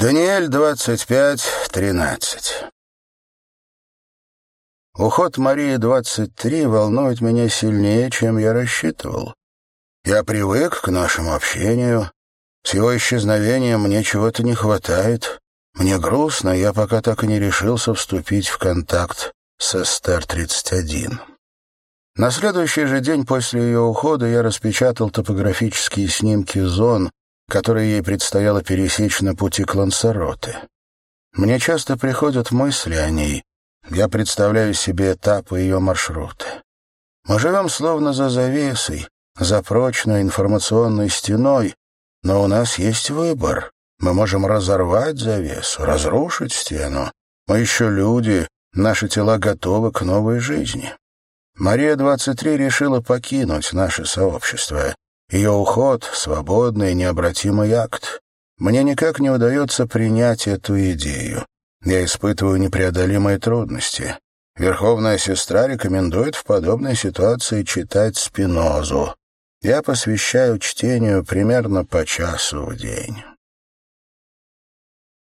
Даниэль, 25-13. Уход Марии, 23, волнует меня сильнее, чем я рассчитывал. Я привык к нашему общению. С его исчезновением мне чего-то не хватает. Мне грустно, я пока так и не решился вступить в контакт с Эстер-31. На следующий же день после ее ухода я распечатал топографические снимки зон, которые ей предстояло пересечь на пути к Лансароте. Мне часто приходят мысли о ней. Я представляю себе этапы ее маршрута. Мы живем словно за завесой, за прочной информационной стеной, но у нас есть выбор. Мы можем разорвать завесу, разрушить стену. Мы еще люди, наши тела готовы к новой жизни. Мария-23 решила покинуть наше сообщество. Ее уход — свободный, необратимый акт. Мне никак не удается принять эту идею. Я испытываю непреодолимые трудности. Верховная сестра рекомендует в подобной ситуации читать Спинозу. Я посвящаю чтению примерно по часу в день.